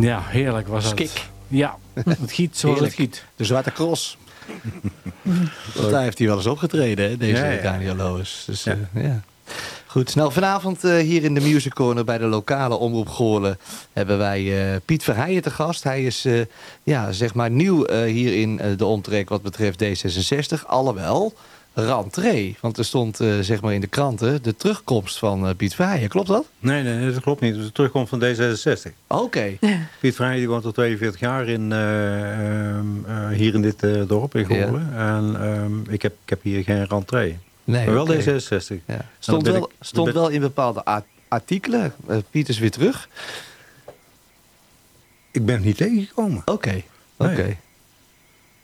Ja, heerlijk was Skik. het. Ja, het giet zoals het Heerlijk. giet. De Zwarte Cross. Want daar heeft hij wel eens opgetreden, hè, deze Ja, ja. Daniel Loos. Dus, Ja. eh, ja. Goed, snel vanavond eh, hier in de Music Corner bij de lokale Omroep Goorlen hebben wij eh, Piet Verheijen te gast. Hij is eh, ja, zeg maar nieuw eh, hier in eh, de omtrek wat betreft D66. Alhoewel, rentree. Want er stond eh, zeg maar in de kranten de terugkomst van eh, Piet Verheijen. Klopt dat? Nee, nee, dat klopt niet. Het is de terugkomst van D66. Oké. Piet Vrij die woont al 42 jaar in, eh, ehm, eh, hier in dit dorp in Goorlen. En ehm, ik, heb, ik heb hier geen rentree. Nee, maar wel oké. D66. Ja. Stond, ben wel, ik- stond ben- wel in bepaalde artikelen. Piet is weer terug. Ik ben niet tegengekomen. Oké, oké.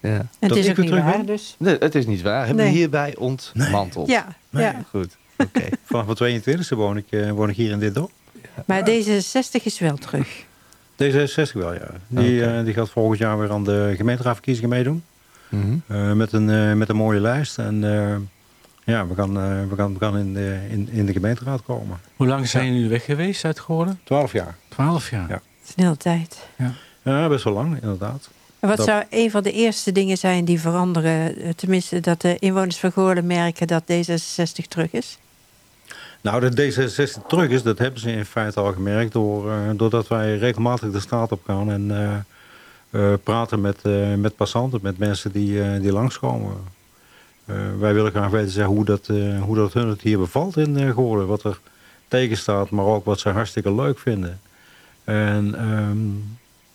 Ja. Het Dat is ook niet waar, ben? dus... Nee, het is niet waar. Hebben we hierbij ontmanteld. Ja, Nee. ja. Goed, oké. Vanaf mijn 22e woon ik, eh, woon ik hier in dit dorp. maar D66 is wel terug. D66 wel, ja. Die, eh, die gaat volgend jaar weer aan de gemeenteraadverkiezingen meedoen. Mhm. Eh, met, een, eh, met een mooie lijst. En eh, ja, we gaan, eh, we gaan, we gaan in, de, in, in de gemeenteraad komen. Hoe lang zijn jullie weg geweest uit Goorlen? 12 jaar. Twaalf jaar. Ja. Snel tijd. Ja, best wel lang, inderdaad. En wat Dat- zou een van de eerste dingen zijn die veranderen? eh, Tenminste, dat de inwoners van Goorlen merken dat D66 terug is? Nou, dat D66 terug is, dat hebben ze in feite al gemerkt... Door, eh, doordat wij regelmatig de straat op gaan en eh, praten met, met passanten, met mensen die, die langskomen. Wij willen graag weten zeggen, hoe, dat, hoe dat hun het hier bevalt in uh, Goorlen. Wat er tegen staat, maar ook wat ze hartstikke leuk vinden. En ehm,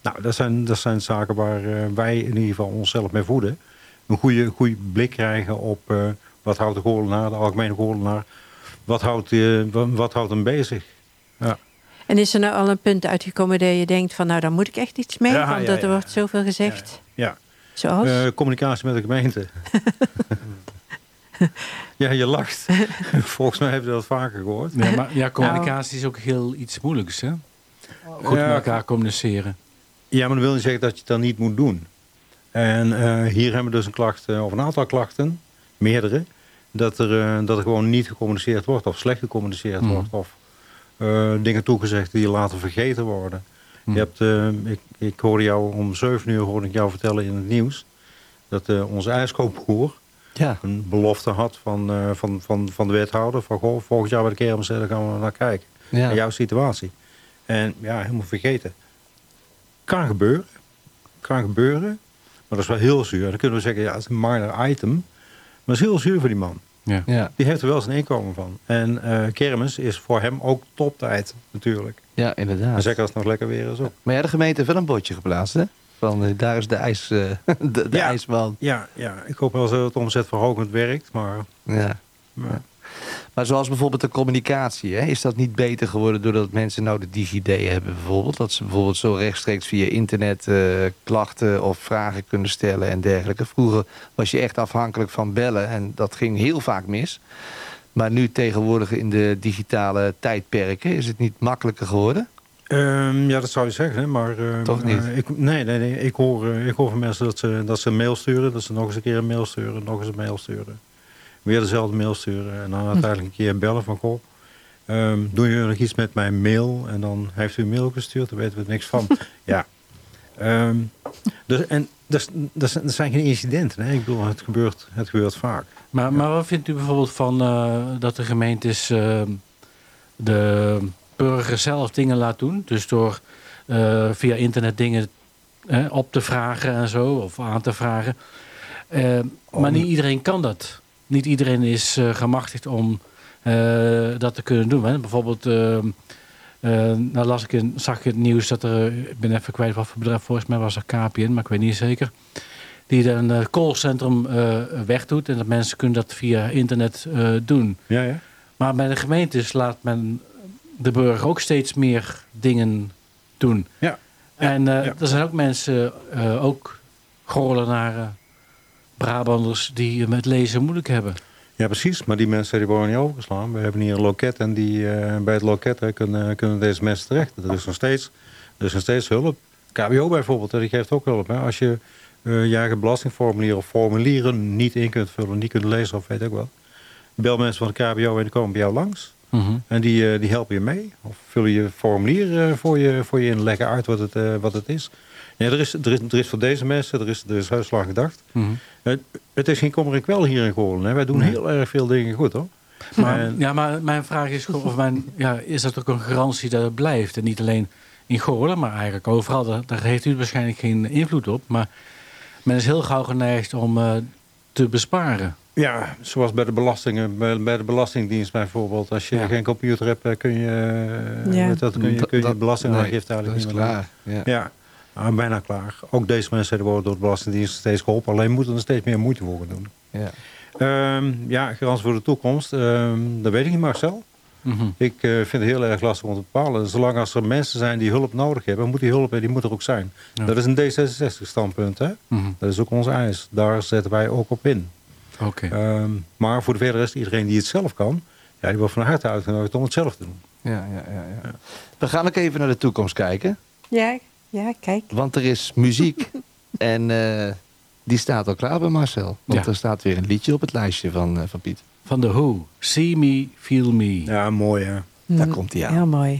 nou, dat, zijn, dat zijn zaken waar eh, wij in ieder geval onszelf mee voeden. Een goede, goede blik krijgen op eh, wat houdt de Goorlenaar, de algemene Goorlenaar... Wat houdt, eh, wat, wat houdt hem bezig? Ja. En is er nou al een punt uitgekomen dat je denkt van nou, daar moet ik echt iets mee? Ja, want ja, er ja. wordt zoveel gezegd. Ja, Zoals? Eh, communicatie met de gemeente. ja, je lacht. Volgens mij heb je dat vaker gehoord. Ja, maar ja, communicatie is ook heel iets moeilijks, hè? Goed Ja. met elkaar communiceren. Ja, maar dat wil niet zeggen dat je het dan niet moet doen. En eh, hier hebben we dus een klacht, eh, of een aantal klachten, meerdere, dat er, eh, dat er gewoon niet gecommuniceerd wordt, of slecht gecommuniceerd Mhm. wordt, of dingen toegezegd die later vergeten worden. Mhm. Je hebt, ik, ik hoorde jou om 7 uur hoorde ik jou vertellen in het nieuws dat onze ijskoopboer Ja, een belofte had van, van, van, van de wethouder van goh, volgend jaar bij de kermis daar gaan we naar kijken. ja. Naar jouw situatie. En ja, helemaal vergeten. Kan gebeuren. Kan gebeuren. Maar dat is wel heel zuur. Dan kunnen we zeggen, ja, het is een minor item. Maar het is heel zuur voor die man. Ja. ja. Die heeft er wel zijn inkomen van. En eh, kermis is voor hem ook toptijd natuurlijk. ja, inderdaad. zeker als het nog lekker weer is ook. Maar ja, de gemeente heeft wel een bordje geplaatst, hè? Van, eh, daar is de, ijs, eh, de, de Ja. ijsman. Ja, ja, ik hoop wel dat het omzetverhogend werkt. Maar, Ja. maar Maar zoals bijvoorbeeld de communicatie, hè? is dat niet beter geworden doordat mensen nou de DigiD hebben bijvoorbeeld? Dat ze bijvoorbeeld zo rechtstreeks via internet eh, klachten of vragen kunnen stellen en dergelijke. Vroeger was je echt afhankelijk van bellen en dat ging heel vaak mis. Maar nu tegenwoordig in de digitale tijdperken is het niet makkelijker geworden? Ehm, ja, dat zou je zeggen, maar... ehm, Toch niet? eh, ik, nee, nee, nee. Ik hoor, eh, ik hoor van mensen dat ze, dat ze een mail sturen. Dat ze nog eens een keer een mail sturen. Nog eens een mail sturen. Weer dezelfde mail sturen. En dan uiteindelijk een keer bellen van... Goh, ehm, doen jullie nog iets met mijn mail? En dan heeft u een mail gestuurd. Daar weten we niks van. ja. Ehm, dus, en dat, is- dat, zijn- dat zijn geen incidenten. Hè? Ik bedoel, het gebeurt, het gebeurt vaak. Maar, maar wat vindt u bijvoorbeeld van eh, dat de gemeentes eh, de burger zelf dingen laat doen? Dus door eh, via internet dingen op te vragen en zo, of aan te vragen. Maar niet iedereen kan dat. Niet iedereen is eh, gemachtigd om eh, dat te kunnen doen. Hè? Bijvoorbeeld, eh, nou las ik in, zag ik het nieuws dat er, ik ben even kwijt wat voor bedrijf, volgens mij was er KPN, maar ik weet niet zeker. Die een callcentrum eh wegdoet en dat mensen kunnen dat via internet eh, doen. Ja, ja. Maar bij de gemeentes laat men de burger ook steeds meer dingen doen. Ja. En ja. er zijn ook mensen, ook Goorlenaren, Brabanders, die met lezen moeilijk hebben. Ja, precies. Maar die mensen die worden niet overgeslaan. We hebben hier een loket en die, eh, bij het loket hè, kunnen, kunnen deze mensen terecht. Er is nog steeds, er is nog steeds hulp. KBO bijvoorbeeld, hè, die geeft ook hulp. Hè. Als je eh je eigen belastingformulier of formulieren niet in kunt vullen, niet kunt lezen of weet ik wat. Bel mensen van de KBO en die komen bij jou langs. Mhm. En die, eh, die helpen je mee. Of vullen je formulier eh, voor, je, voor je in, leggen uit wat het, eh, wat het is. Ja, er, is, er, is, er is voor deze mensen, er is, er is huisslag gedacht. Mhm. Het, het is geen kommer en kwel hier in Goorlen. Hè. Wij doen Nee. heel erg veel dingen goed hoor. Maar, En- ja, maar mijn vraag is of mijn, ja, is dat ook een garantie dat het blijft? En niet alleen in Goorlen, maar eigenlijk overal. Daar, daar heeft u waarschijnlijk geen invloed op. Maar men is heel gauw geneigd om eh, te besparen. Ja, zoals bij de belastingen, bij, de Belastingdienst bijvoorbeeld. Als je Ja. geen computer hebt, eh, kun je, eh, Ja. dat, kun je, kun je Dat- belastingaangifte nee, eigenlijk dat niet is meer doen. klaar. Ja. Ja, ah, bijna klaar. Ook deze mensen worden door de Belastingdienst steeds geholpen. Alleen moeten er steeds meer moeite voor gaan doen. Ja. Ehm, ja, garantie voor de toekomst. ehm, dat weet ik niet, Marcel. Mhm. Ik eh, vind het heel erg lastig om te bepalen. Zolang als er mensen zijn die hulp nodig hebben, moet die hulp die moet er ook zijn. Ja. Dat is een D66-standpunt. hè? Mhm. Dat is ook onze eis. Daar zetten wij ook op in. Oké. Ehm, maar voor de verder is iedereen die het zelf kan, ja, die wordt van harte uitgenodigd om het zelf te doen. Ja, ja, ja, ja. We gaan ook even naar de toekomst kijken. Ja, ja, kijk. Want er is muziek. en eh, die staat al klaar bij Marcel. Want Ja. er staat weer een liedje op het lijstje van, eh, van Piet. Van de Who. See me, feel me. Ja, mooi hè. Daar Mm, komt hij aan. Heel mooi.